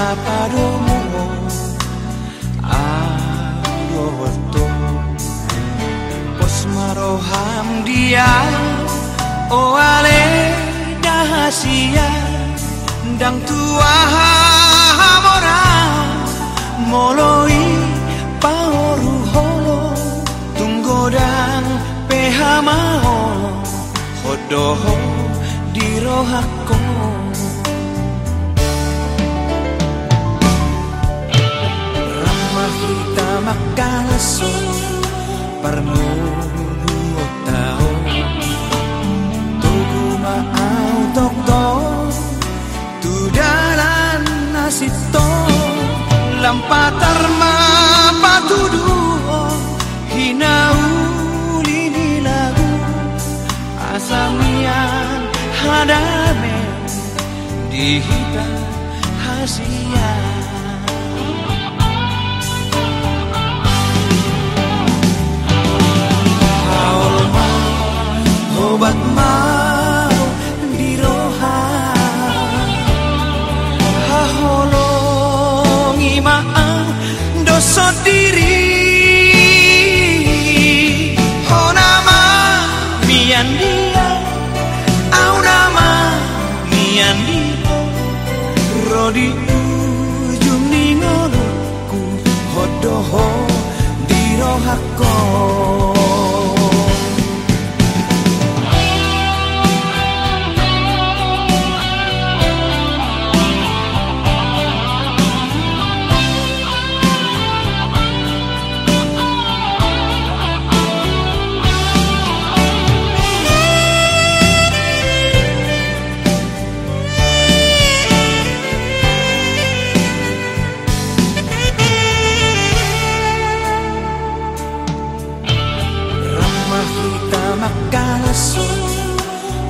cinta padamu Adoto Posmaroham dia oh Oale dahasia. Dang tua hamora Moloi paoru holo. Tunggodang pehamao Hodoho dirohakong makalaso Parmulo tao Tugu maaw tokto Tudalan nasito Lampatar mapatuduo Hinauli nilagu Asamian hadame Dihita hasian dosa diri. Honama mian dia. Au nama mian dia. Rodi ujung ningoloku hodoho dirohako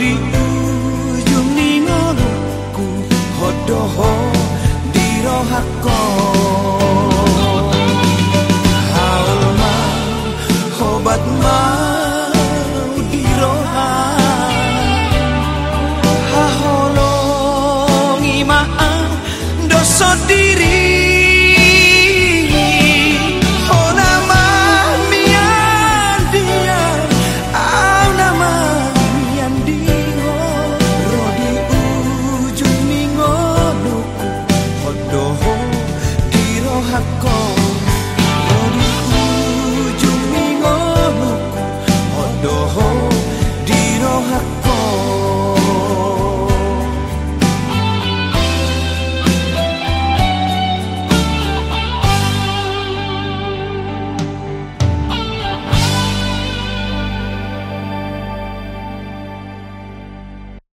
rodi ujung hodoho dirohako obat mau diroha haholongi maaf dosa di